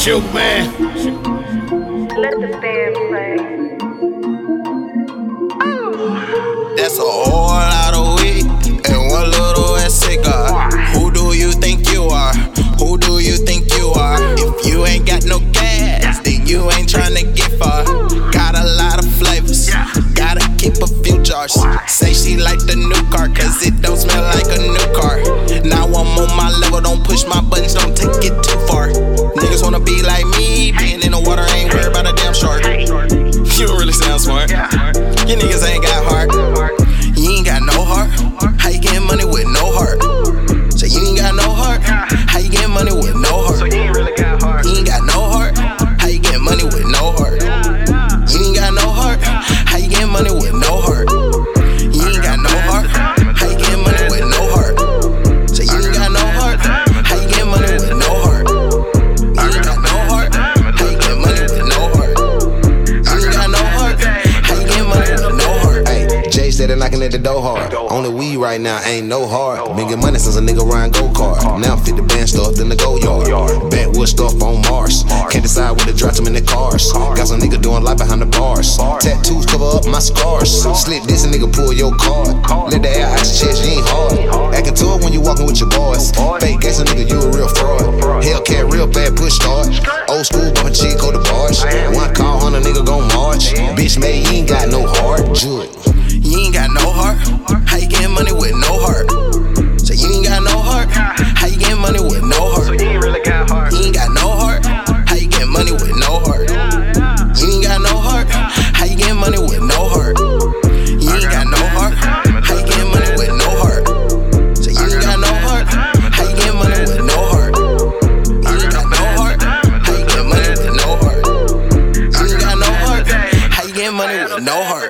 Shoot, man. Let the band play. Oh. That's a whole lot of weed and one little ass cigar. Who do you think you are? Who do you think you are? If you ain't got no gas, then you ain't tryna get far. Got a lot of flavors, gotta keep a few jars. You niggas ain't got heart. You ain't got no heart. How you getting money with no heart? So you ain't got no heart. How you getting money with They knocking at the door hard. Only weed right now ain't no hard. Been getting money since a nigga riding go kart. Now I'm 50 band stuffed in the Goyard. Backwood stuff on Mars. Can't decide where to drive them in the cars. Got some nigga doing life behind the bars. Tattoos cover up my scars. Slip this and nigga pull your card. Let the air out your chest, you ain't hard. Acting to it when you walking with your boys. Fake gangsta nigga, you a real fraud. Hellcat, real bad push start. Old school bumpin' Chico DeBarge. One call on a nigga gon' march. Bitch made, you ain't got no heart. Jud. No heart?